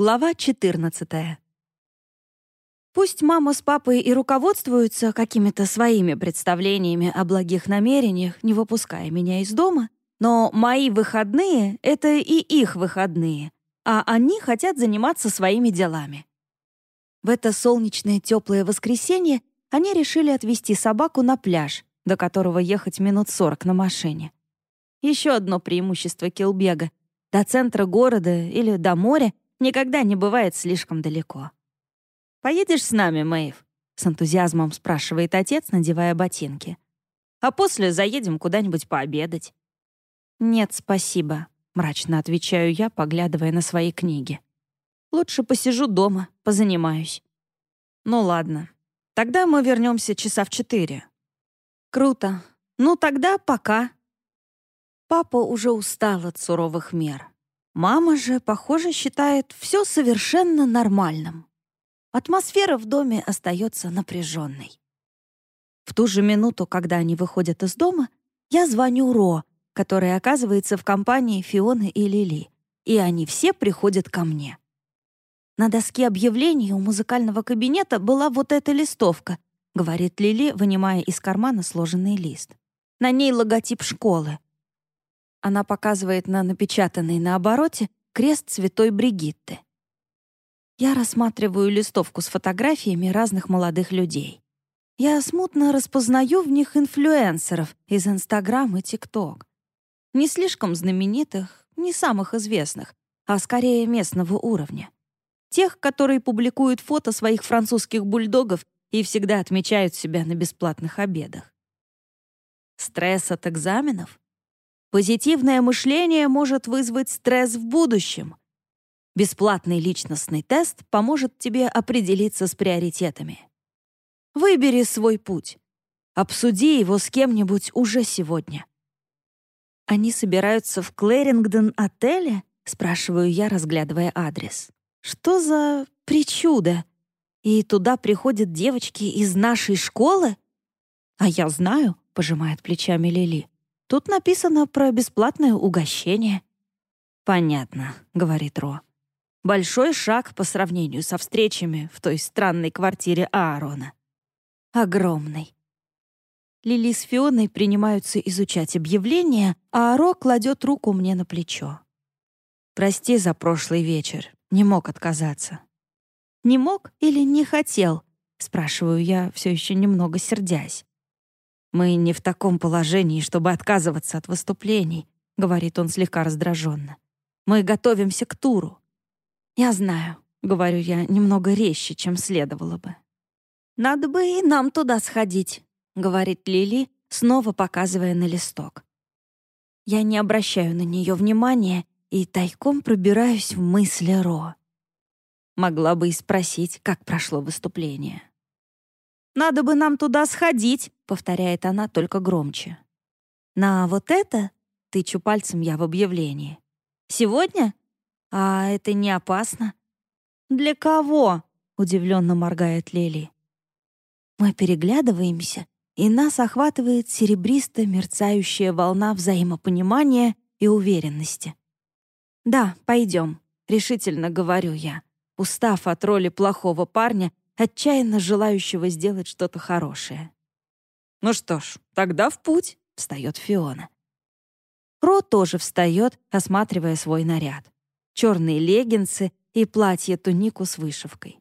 Глава 14. Пусть мама с папой и руководствуются какими-то своими представлениями о благих намерениях, не выпуская меня из дома, но мои выходные — это и их выходные, а они хотят заниматься своими делами. В это солнечное теплое воскресенье они решили отвезти собаку на пляж, до которого ехать минут сорок на машине. Еще одно преимущество Килбега. До центра города или до моря никогда не бывает слишком далеко. «Поедешь с нами, Мэйв?» — с энтузиазмом спрашивает отец, надевая ботинки. «А после заедем куда-нибудь пообедать». «Нет, спасибо», — мрачно отвечаю я, поглядывая на свои книги. «Лучше посижу дома, позанимаюсь». «Ну ладно. Тогда мы вернемся часа в четыре». «Круто. Ну тогда пока». Папа уже устал от суровых мер. Мама же, похоже, считает все совершенно нормальным. Атмосфера в доме остается напряженной. В ту же минуту, когда они выходят из дома, я звоню Ро, который оказывается в компании Фионы и Лили, и они все приходят ко мне. На доске объявлений у музыкального кабинета была вот эта листовка, говорит Лили, вынимая из кармана сложенный лист. На ней логотип школы. Она показывает на напечатанный на обороте крест святой Бригитты. Я рассматриваю листовку с фотографиями разных молодых людей. Я смутно распознаю в них инфлюенсеров из Инстаграм и ТикТок. Не слишком знаменитых, не самых известных, а скорее местного уровня. Тех, которые публикуют фото своих французских бульдогов и всегда отмечают себя на бесплатных обедах. Стресс от экзаменов? Позитивное мышление может вызвать стресс в будущем. Бесплатный личностный тест поможет тебе определиться с приоритетами. Выбери свой путь. Обсуди его с кем-нибудь уже сегодня. «Они собираются в Клэрингдон-отеле?» — спрашиваю я, разглядывая адрес. «Что за причуда? И туда приходят девочки из нашей школы?» «А я знаю», — пожимает плечами Лили. Тут написано про бесплатное угощение». «Понятно», — говорит Ро. «Большой шаг по сравнению со встречами в той странной квартире Аарона». «Огромный». Лили с Фионой принимаются изучать объявление, а Ро кладет руку мне на плечо. «Прости за прошлый вечер. Не мог отказаться». «Не мог или не хотел?» — спрашиваю я, все еще немного сердясь. «Мы не в таком положении, чтобы отказываться от выступлений», — говорит он слегка раздраженно. «Мы готовимся к туру». «Я знаю», — говорю я немного резче, чем следовало бы. «Надо бы и нам туда сходить», — говорит Лили, снова показывая на листок. Я не обращаю на нее внимания и тайком пробираюсь в мысли Ро. Могла бы и спросить, как прошло выступление. «Надо бы нам туда сходить», — повторяет она только громче. «На вот это?» — тычу пальцем я в объявлении. «Сегодня? А это не опасно?» «Для кого?» — удивленно моргает Лили. Мы переглядываемся, и нас охватывает серебристо мерцающая волна взаимопонимания и уверенности. «Да, пойдем», — решительно говорю я, устав от роли плохого парня отчаянно желающего сделать что-то хорошее. «Ну что ж, тогда в путь», — встает Фиона. Ро тоже встает, осматривая свой наряд. Черные леггинсы и платье-тунику с вышивкой.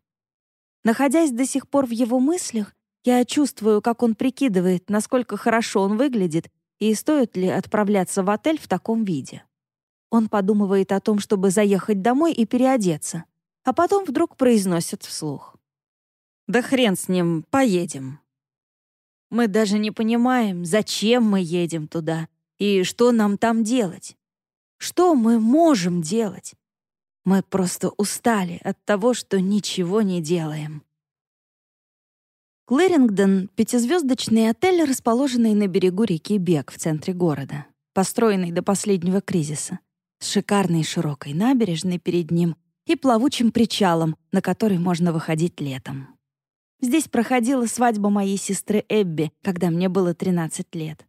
Находясь до сих пор в его мыслях, я чувствую, как он прикидывает, насколько хорошо он выглядит и стоит ли отправляться в отель в таком виде. Он подумывает о том, чтобы заехать домой и переодеться, а потом вдруг произносит вслух. Да хрен с ним, поедем. Мы даже не понимаем, зачем мы едем туда и что нам там делать. Что мы можем делать? Мы просто устали от того, что ничего не делаем. Клэрингдон — пятизвездочный отель, расположенный на берегу реки Бек в центре города, построенный до последнего кризиса, с шикарной широкой набережной перед ним и плавучим причалом, на который можно выходить летом. Здесь проходила свадьба моей сестры Эбби, когда мне было 13 лет.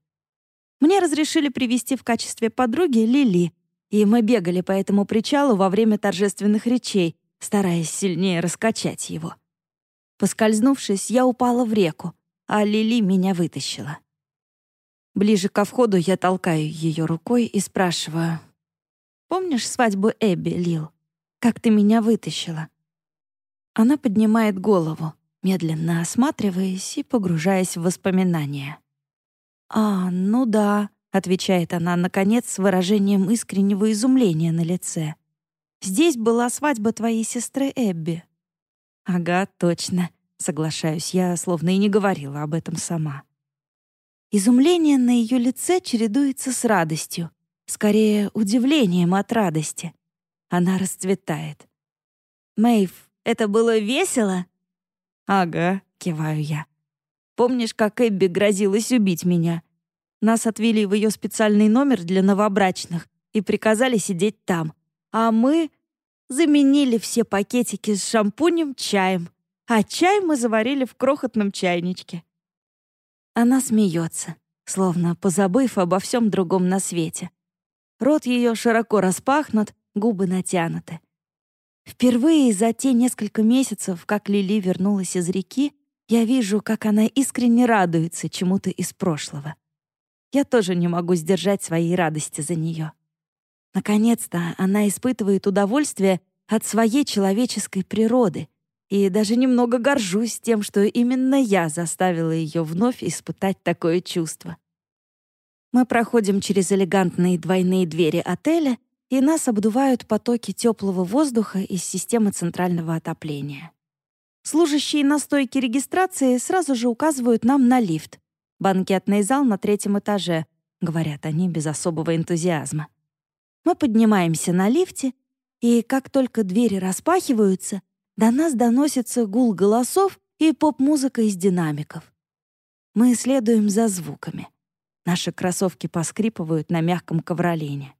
Мне разрешили привести в качестве подруги Лили, и мы бегали по этому причалу во время торжественных речей, стараясь сильнее раскачать его. Поскользнувшись, я упала в реку, а Лили меня вытащила. Ближе ко входу я толкаю ее рукой и спрашиваю. «Помнишь свадьбу Эбби, Лил? Как ты меня вытащила?» Она поднимает голову, медленно осматриваясь и погружаясь в воспоминания. «А, ну да», — отвечает она, наконец, с выражением искреннего изумления на лице. «Здесь была свадьба твоей сестры Эбби». «Ага, точно», — соглашаюсь я, словно и не говорила об этом сама. Изумление на ее лице чередуется с радостью, скорее, удивлением от радости. Она расцветает. «Мэйв, это было весело?» «Ага», — киваю я. «Помнишь, как Эбби грозилась убить меня? Нас отвели в ее специальный номер для новобрачных и приказали сидеть там. А мы заменили все пакетики с шампунем чаем, а чай мы заварили в крохотном чайничке. Она смеется, словно позабыв обо всем другом на свете. Рот ее широко распахнут, губы натянуты. Впервые за те несколько месяцев, как Лили вернулась из реки, я вижу, как она искренне радуется чему-то из прошлого. Я тоже не могу сдержать своей радости за нее. Наконец-то она испытывает удовольствие от своей человеческой природы, и даже немного горжусь тем, что именно я заставила ее вновь испытать такое чувство. Мы проходим через элегантные двойные двери отеля, и нас обдувают потоки теплого воздуха из системы центрального отопления. Служащие на стойке регистрации сразу же указывают нам на лифт. «Банкетный зал на третьем этаже», — говорят они без особого энтузиазма. Мы поднимаемся на лифте, и как только двери распахиваются, до нас доносится гул голосов и поп-музыка из динамиков. Мы следуем за звуками. Наши кроссовки поскрипывают на мягком ковролине.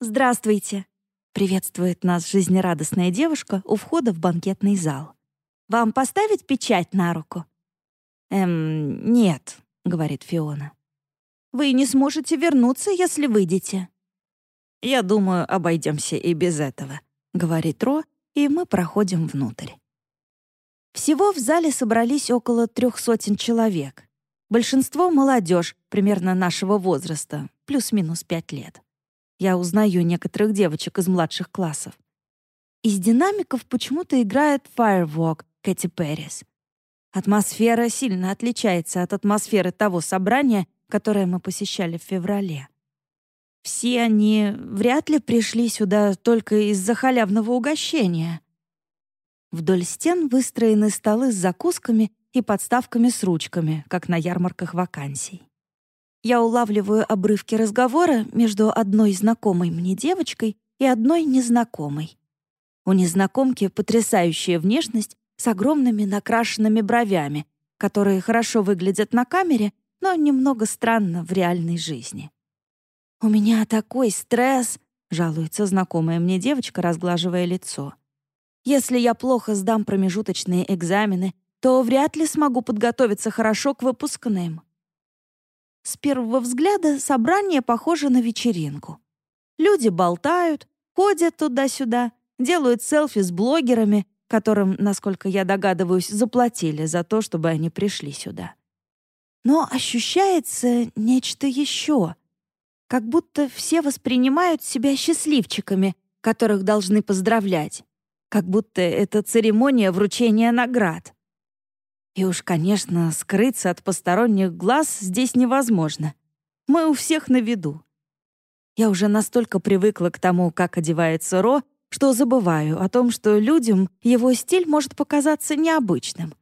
«Здравствуйте!» — приветствует нас жизнерадостная девушка у входа в банкетный зал. «Вам поставить печать на руку?» «Эм, нет», — говорит Фиона. «Вы не сможете вернуться, если выйдете». «Я думаю, обойдемся и без этого», — говорит Ро и мы проходим внутрь. Всего в зале собрались около трех сотен человек. Большинство — молодежь, примерно нашего возраста, плюс-минус пять лет. Я узнаю некоторых девочек из младших классов. Из динамиков почему-то играет Firewalk Кэти Перрис. Атмосфера сильно отличается от атмосферы того собрания, которое мы посещали в феврале. Все они вряд ли пришли сюда только из-за халявного угощения. Вдоль стен выстроены столы с закусками и подставками с ручками, как на ярмарках вакансий. Я улавливаю обрывки разговора между одной знакомой мне девочкой и одной незнакомой. У незнакомки потрясающая внешность с огромными накрашенными бровями, которые хорошо выглядят на камере, но немного странно в реальной жизни. «У меня такой стресс!» — жалуется знакомая мне девочка, разглаживая лицо. «Если я плохо сдам промежуточные экзамены, то вряд ли смогу подготовиться хорошо к выпускным». С первого взгляда собрание похоже на вечеринку. Люди болтают, ходят туда-сюда, делают селфи с блогерами, которым, насколько я догадываюсь, заплатили за то, чтобы они пришли сюда. Но ощущается нечто еще — как будто все воспринимают себя счастливчиками, которых должны поздравлять, как будто это церемония вручения наград. И уж, конечно, скрыться от посторонних глаз здесь невозможно. Мы у всех на виду. Я уже настолько привыкла к тому, как одевается Ро, что забываю о том, что людям его стиль может показаться необычным.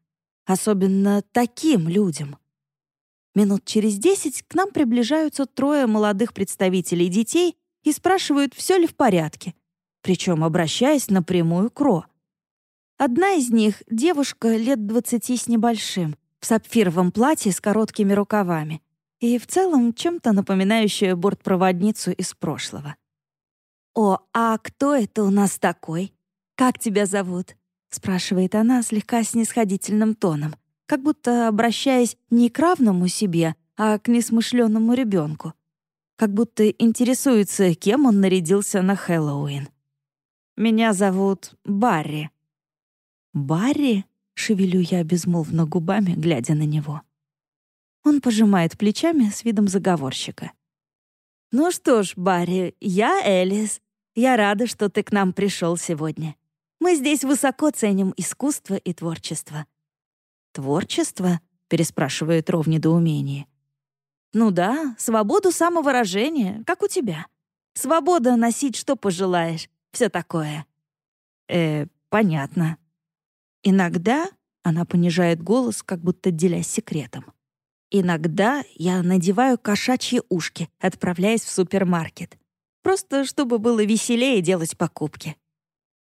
Особенно таким людям. Минут через десять к нам приближаются трое молодых представителей детей и спрашивают, все ли в порядке, причем обращаясь напрямую к Ро. Одна из них — девушка лет двадцати с небольшим, в сапфировом платье с короткими рукавами и в целом чем-то напоминающая бортпроводницу из прошлого. «О, а кто это у нас такой? Как тебя зовут?» — спрашивает она слегка снисходительным тоном, как будто обращаясь не к равному себе, а к несмышленному ребенку. Как будто интересуется, кем он нарядился на Хэллоуин. Меня зовут Барри». «Барри?» — шевелю я безмолвно губами, глядя на него. Он пожимает плечами с видом заговорщика. «Ну что ж, Барри, я Элис. Я рада, что ты к нам пришел сегодня. Мы здесь высоко ценим искусство и творчество». «Творчество?» — переспрашивает Ро в недоумении. «Ну да, свободу самовыражения, как у тебя. Свобода носить, что пожелаешь, все такое». «Э, понятно». «Иногда...» — она понижает голос, как будто делясь секретом. «Иногда я надеваю кошачьи ушки, отправляясь в супермаркет. Просто чтобы было веселее делать покупки.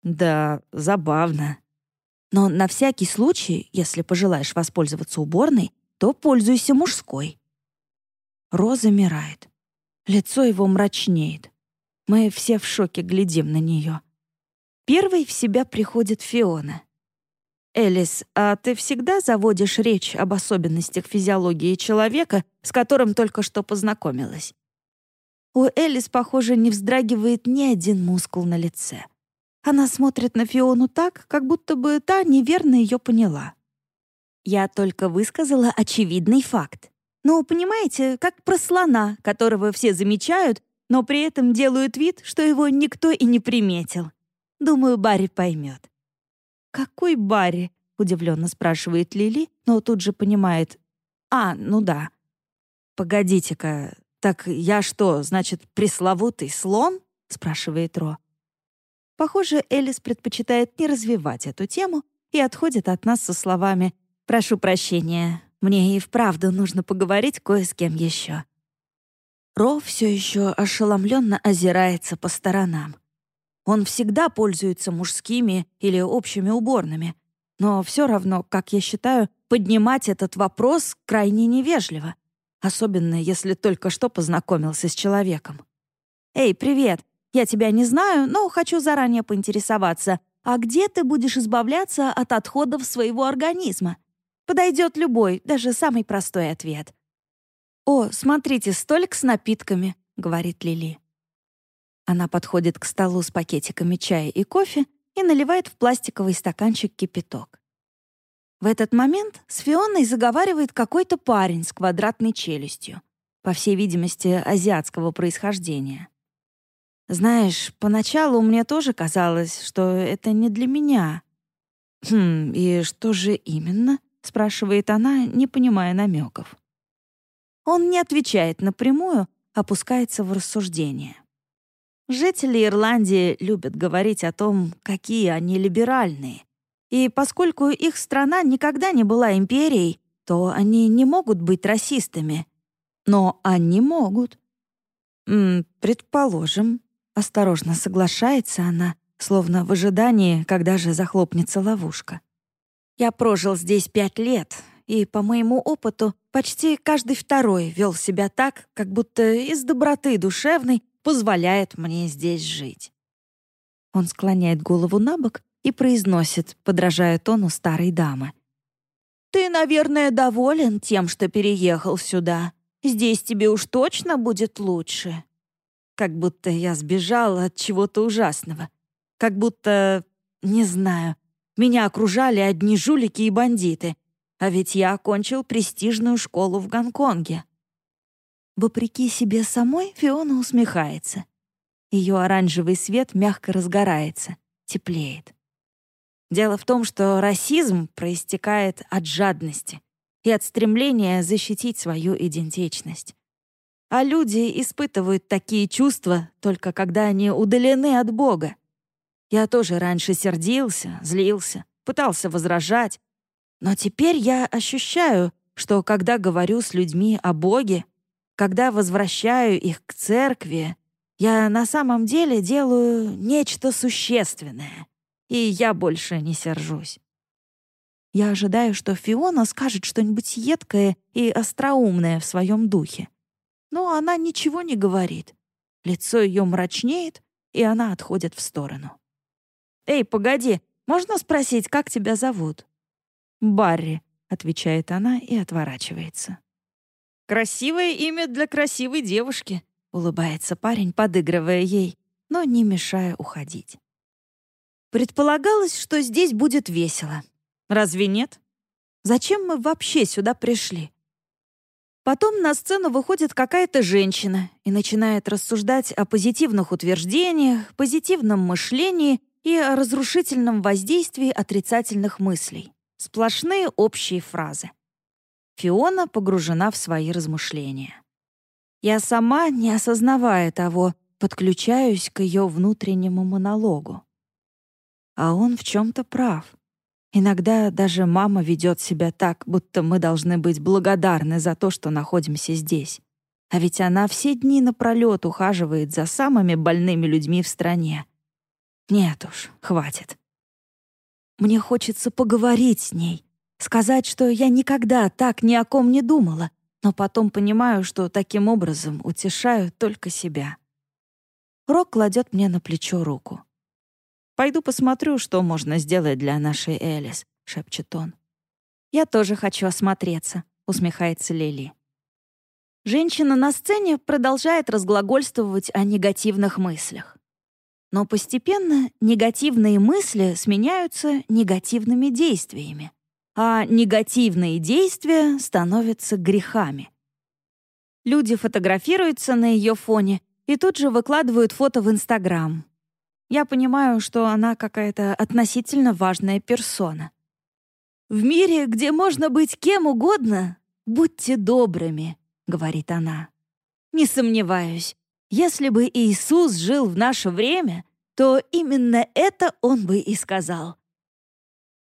Да, забавно. Но на всякий случай, если пожелаешь воспользоваться уборной, то пользуйся мужской. Роза замирает. Лицо его мрачнеет. Мы все в шоке глядим на нее. Первой в себя приходит Фиона. «Элис, а ты всегда заводишь речь об особенностях физиологии человека, с которым только что познакомилась?» У Элис, похоже, не вздрагивает ни один мускул на лице. Она смотрит на Фиону так, как будто бы та неверно ее поняла. Я только высказала очевидный факт. Ну, понимаете, как про слона, которого все замечают, но при этом делают вид, что его никто и не приметил. Думаю, Барри поймет. «Какой Барри?» — удивленно спрашивает Лили, но тут же понимает. «А, ну да. Погодите-ка, так я что, значит, пресловутый слон?» — спрашивает Ро. Похоже, Элис предпочитает не развивать эту тему и отходит от нас со словами «Прошу прощения, мне и вправду нужно поговорить кое с кем еще». Ро все еще ошеломленно озирается по сторонам. Он всегда пользуется мужскими или общими уборными, но все равно, как я считаю, поднимать этот вопрос крайне невежливо, особенно если только что познакомился с человеком. «Эй, привет! Я тебя не знаю, но хочу заранее поинтересоваться, а где ты будешь избавляться от отходов своего организма? Подойдет любой, даже самый простой ответ. «О, смотрите, столик с напитками», — говорит Лили. Она подходит к столу с пакетиками чая и кофе и наливает в пластиковый стаканчик кипяток. В этот момент с Фионой заговаривает какой-то парень с квадратной челюстью, по всей видимости, азиатского происхождения. Знаешь, поначалу мне тоже казалось, что это не для меня. Хм, и что же именно? спрашивает она, не понимая намеков. Он не отвечает напрямую, опускается в рассуждение. Жители Ирландии любят говорить о том, какие они либеральные. И поскольку их страна никогда не была империей, то они не могут быть расистами. Но они могут. М предположим, Осторожно соглашается она, словно в ожидании, когда же захлопнется ловушка. Я прожил здесь пять лет, и, по моему опыту, почти каждый второй вел себя так, как будто из доброты душевной позволяет мне здесь жить. Он склоняет голову на бок и произносит, подражая тону старой дамы. «Ты, наверное, доволен тем, что переехал сюда. Здесь тебе уж точно будет лучше». Как будто я сбежала от чего-то ужасного. Как будто, не знаю, меня окружали одни жулики и бандиты. А ведь я окончил престижную школу в Гонконге. Вопреки себе самой Фиона усмехается. Ее оранжевый свет мягко разгорается, теплеет. Дело в том, что расизм проистекает от жадности и от стремления защитить свою идентичность. А люди испытывают такие чувства только когда они удалены от Бога. Я тоже раньше сердился, злился, пытался возражать. Но теперь я ощущаю, что когда говорю с людьми о Боге, когда возвращаю их к церкви, я на самом деле делаю нечто существенное, и я больше не сержусь. Я ожидаю, что Фиона скажет что-нибудь едкое и остроумное в своем духе но она ничего не говорит. Лицо ее мрачнеет, и она отходит в сторону. «Эй, погоди, можно спросить, как тебя зовут?» «Барри», — отвечает она и отворачивается. «Красивое имя для красивой девушки», — улыбается парень, подыгрывая ей, но не мешая уходить. Предполагалось, что здесь будет весело. Разве нет? Зачем мы вообще сюда пришли? Потом на сцену выходит какая-то женщина и начинает рассуждать о позитивных утверждениях, позитивном мышлении и о разрушительном воздействии отрицательных мыслей. Сплошные общие фразы. Фиона погружена в свои размышления. Я сама, не осознавая того, подключаюсь к ее внутреннему монологу. А он в чем-то прав. Иногда даже мама ведет себя так, будто мы должны быть благодарны за то, что находимся здесь. А ведь она все дни напролёт ухаживает за самыми больными людьми в стране. Нет уж, хватит. Мне хочется поговорить с ней, сказать, что я никогда так ни о ком не думала, но потом понимаю, что таким образом утешаю только себя. Рок кладет мне на плечо руку. «Пойду посмотрю, что можно сделать для нашей Элис», — шепчет он. «Я тоже хочу осмотреться», — усмехается Лили. Женщина на сцене продолжает разглагольствовать о негативных мыслях. Но постепенно негативные мысли сменяются негативными действиями, а негативные действия становятся грехами. Люди фотографируются на ее фоне и тут же выкладывают фото в Инстаграм, я понимаю, что она какая-то относительно важная персона. «В мире, где можно быть кем угодно, будьте добрыми», — говорит она. «Не сомневаюсь, если бы Иисус жил в наше время, то именно это он бы и сказал».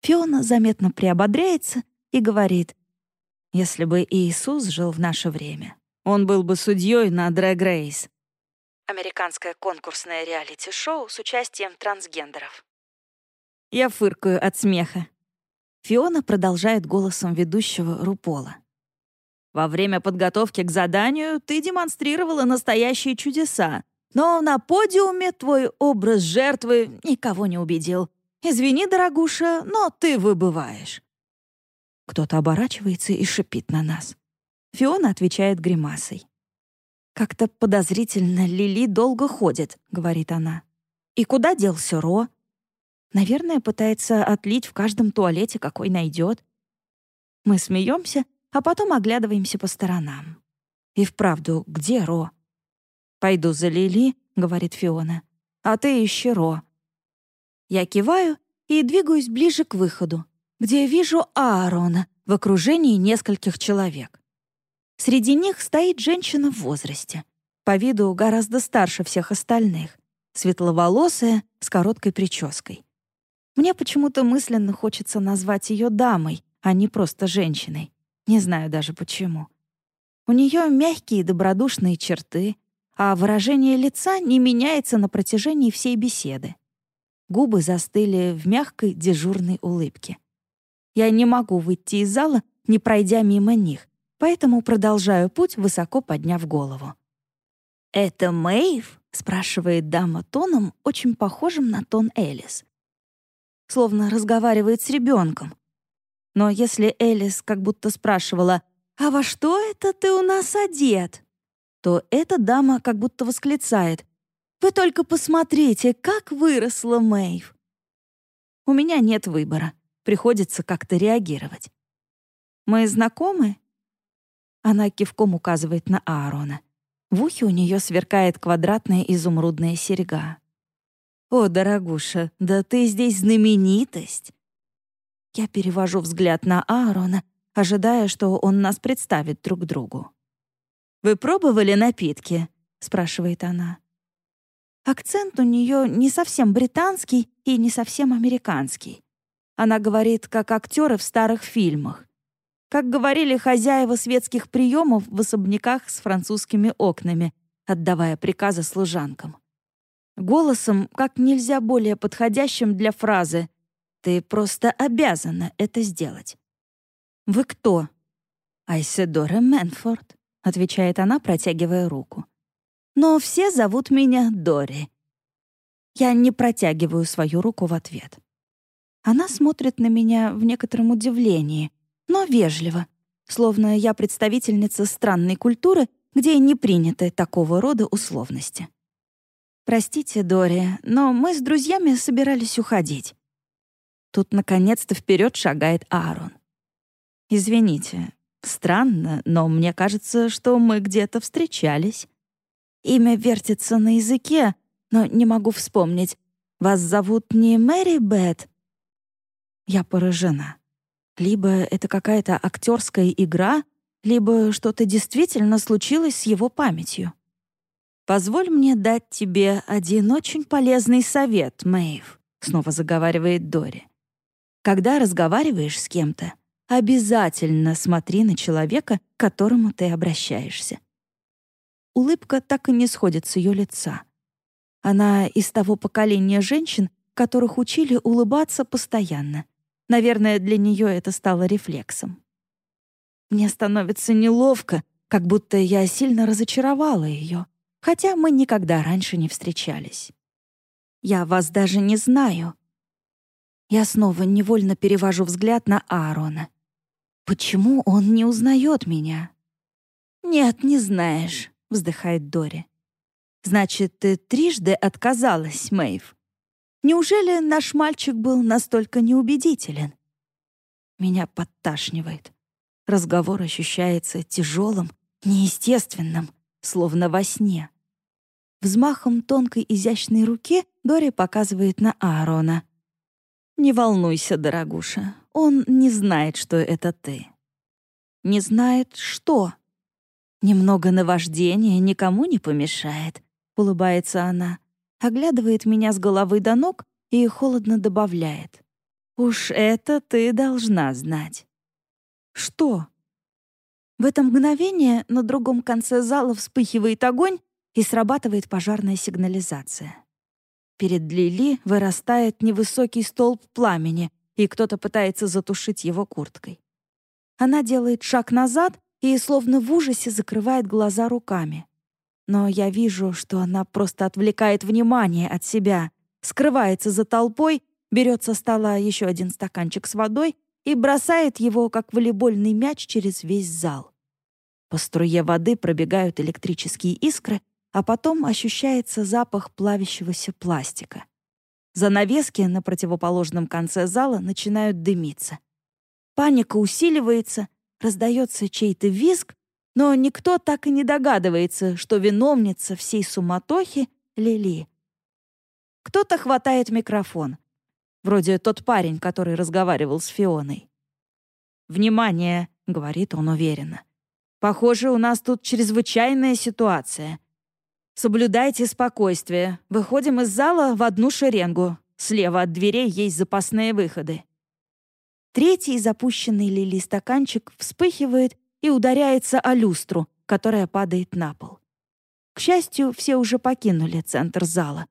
Фиона заметно приободряется и говорит, «Если бы Иисус жил в наше время, он был бы судьей на Drag Race американское конкурсное реалити-шоу с участием трансгендеров. Я фыркаю от смеха. Фиона продолжает голосом ведущего Рупола. Во время подготовки к заданию ты демонстрировала настоящие чудеса, но на подиуме твой образ жертвы никого не убедил. Извини, дорогуша, но ты выбываешь. Кто-то оборачивается и шипит на нас. Фиона отвечает гримасой. «Как-то подозрительно Лили долго ходит», — говорит она. «И куда делся Ро?» «Наверное, пытается отлить в каждом туалете, какой найдет». Мы смеемся, а потом оглядываемся по сторонам. И вправду, где Ро? «Пойду за Лили», — говорит Фиона. «А ты ищи Ро». Я киваю и двигаюсь ближе к выходу, где вижу Аарона в окружении нескольких человек. Среди них стоит женщина в возрасте, по виду гораздо старше всех остальных, светловолосая, с короткой прической. Мне почему-то мысленно хочется назвать ее дамой, а не просто женщиной. Не знаю даже почему. У нее мягкие добродушные черты, а выражение лица не меняется на протяжении всей беседы. Губы застыли в мягкой дежурной улыбке. Я не могу выйти из зала, не пройдя мимо них, поэтому продолжаю путь, высоко подняв голову. «Это Мэйв?» — спрашивает дама тоном, очень похожим на тон Элис. Словно разговаривает с ребенком. Но если Элис как будто спрашивала «А во что это ты у нас одет?», то эта дама как будто восклицает «Вы только посмотрите, как выросла Мэйв!» У меня нет выбора, приходится как-то реагировать. «Мы знакомы?» Она кивком указывает на Аарона. В ухе у нее сверкает квадратная изумрудная серьга. «О, дорогуша, да ты здесь знаменитость!» Я перевожу взгляд на Аарона, ожидая, что он нас представит друг другу. «Вы пробовали напитки?» — спрашивает она. Акцент у нее не совсем британский и не совсем американский. Она говорит, как актеры в старых фильмах. Как говорили хозяева светских приемов в особняках с французскими окнами, отдавая приказы служанкам. Голосом, как нельзя более подходящим для фразы «Ты просто обязана это сделать». «Вы кто?» «Айседора Мэнфорд», — отвечает она, протягивая руку. «Но все зовут меня Дори». Я не протягиваю свою руку в ответ. Она смотрит на меня в некотором удивлении, но вежливо, словно я представительница странной культуры, где не приняты такого рода условности. «Простите, Дори, но мы с друзьями собирались уходить». Тут, наконец-то, вперед шагает Аарон. «Извините, странно, но мне кажется, что мы где-то встречались. Имя вертится на языке, но не могу вспомнить. Вас зовут не Мэри Бет?» Я поражена. Либо это какая-то актерская игра, либо что-то действительно случилось с его памятью. «Позволь мне дать тебе один очень полезный совет, Мэйв», — снова заговаривает Дори. «Когда разговариваешь с кем-то, обязательно смотри на человека, к которому ты обращаешься». Улыбка так и не сходит с ее лица. Она из того поколения женщин, которых учили улыбаться постоянно. Наверное, для нее это стало рефлексом. Мне становится неловко, как будто я сильно разочаровала ее — хотя мы никогда раньше не встречались. Я вас даже не знаю. Я снова невольно перевожу взгляд на Аарона. Почему он не узнает меня? «Нет, не знаешь», — вздыхает Дори. «Значит, ты трижды отказалась, Мэйв. Неужели наш мальчик был настолько неубедителен?» Меня подташнивает. Разговор ощущается тяжелым, неестественным словно во сне. Взмахом тонкой изящной руки Дори показывает на Аарона. «Не волнуйся, дорогуша, он не знает, что это ты». «Не знает, что?» «Немного наваждения никому не помешает», — улыбается она, оглядывает меня с головы до ног и холодно добавляет. «Уж это ты должна знать». «Что?» В это мгновение на другом конце зала вспыхивает огонь и срабатывает пожарная сигнализация. Перед Лили вырастает невысокий столб пламени, и кто-то пытается затушить его курткой. Она делает шаг назад и словно в ужасе закрывает глаза руками. Но я вижу, что она просто отвлекает внимание от себя, скрывается за толпой, берет со стола еще один стаканчик с водой и бросает его, как волейбольный мяч, через весь зал. По струе воды пробегают электрические искры, а потом ощущается запах плавящегося пластика. Занавески на противоположном конце зала начинают дымиться. Паника усиливается, раздается чей-то визг, но никто так и не догадывается, что виновница всей суматохи — Лили. Кто-то хватает микрофон. Вроде тот парень, который разговаривал с Фионой. «Внимание!» — говорит он уверенно. «Похоже, у нас тут чрезвычайная ситуация. Соблюдайте спокойствие. Выходим из зала в одну шеренгу. Слева от дверей есть запасные выходы». Третий запущенный лили стаканчик вспыхивает и ударяется о люстру, которая падает на пол. К счастью, все уже покинули центр зала.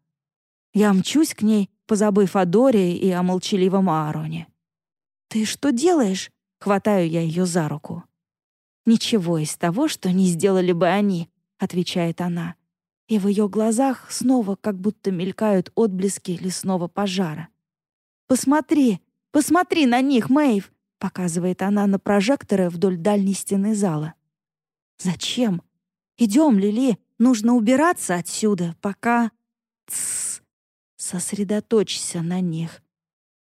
Я мчусь к ней, позабыв о Доре и о молчаливом Аароне. «Ты что делаешь?» — хватаю я ее за руку. «Ничего из того, что не сделали бы они», — отвечает она. И в ее глазах снова как будто мелькают отблески лесного пожара. «Посмотри, посмотри на них, Мэйв!» — показывает она на прожекторы вдоль дальней стены зала. «Зачем? Идем, Лили, нужно убираться отсюда, пока...» «Тссс! Сосредоточься на них.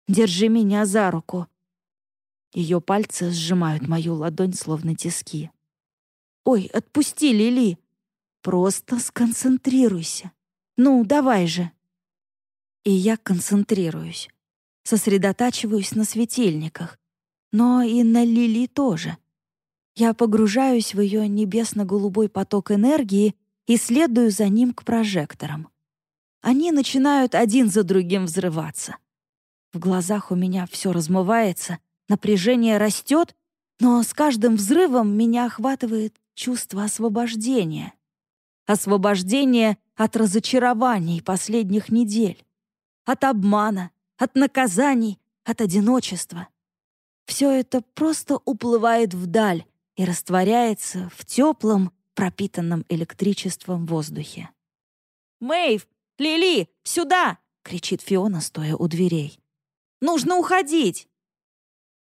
Держи меня за руку». Ее пальцы сжимают мою ладонь, словно тиски. «Ой, отпусти, Лили! Просто сконцентрируйся. Ну, давай же!» И я концентрируюсь. Сосредотачиваюсь на светильниках. Но и на Лили тоже. Я погружаюсь в ее небесно-голубой поток энергии и следую за ним к прожекторам они начинают один за другим взрываться. В глазах у меня все размывается, напряжение растет, но с каждым взрывом меня охватывает чувство освобождения. Освобождение от разочарований последних недель, от обмана, от наказаний, от одиночества. Все это просто уплывает вдаль и растворяется в теплом, пропитанном электричеством воздухе. «Мэйв, «Лили, сюда!» — кричит Фиона, стоя у дверей. «Нужно уходить!»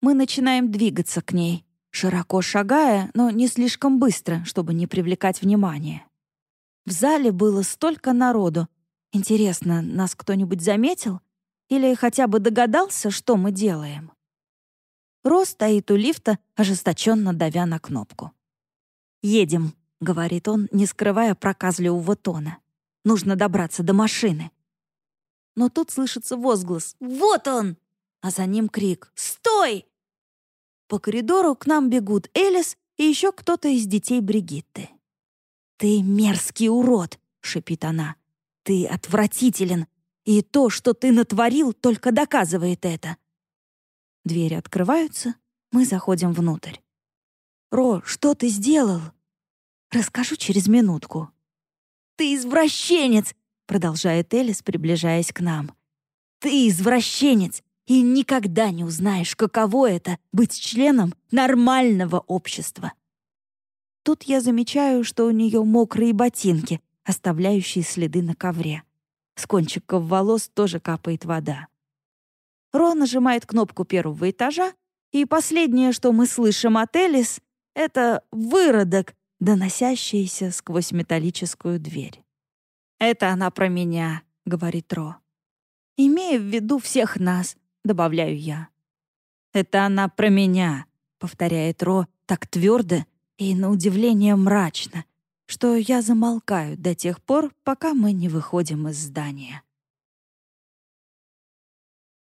Мы начинаем двигаться к ней, широко шагая, но не слишком быстро, чтобы не привлекать внимания. В зале было столько народу, Интересно, нас кто-нибудь заметил? Или хотя бы догадался, что мы делаем? Ро стоит у лифта, ожесточенно давя на кнопку. «Едем», — говорит он, не скрывая проказливого тона. «Нужно добраться до машины». Но тут слышится возглас «Вот он!», а за ним крик «Стой!». По коридору к нам бегут Элис и еще кто-то из детей Бригитты. «Ты мерзкий урод!» — шипит она. «Ты отвратителен, и то, что ты натворил, только доказывает это». Двери открываются, мы заходим внутрь. «Ро, что ты сделал?» «Расскажу через минутку». «Ты извращенец!» — продолжает Элис, приближаясь к нам. «Ты извращенец, и никогда не узнаешь, каково это — быть членом нормального общества». Тут я замечаю, что у нее мокрые ботинки, оставляющие следы на ковре. С кончиков волос тоже капает вода. Ро нажимает кнопку первого этажа, и последнее, что мы слышим от Элис, это выродок, доносящийся сквозь металлическую дверь. «Это она про меня», — говорит Ро. «Имея в виду всех нас», — добавляю я. «Это она про меня», — повторяет Ро так твердо и, на удивление, мрачно, что я замолкаю до тех пор, пока мы не выходим из здания.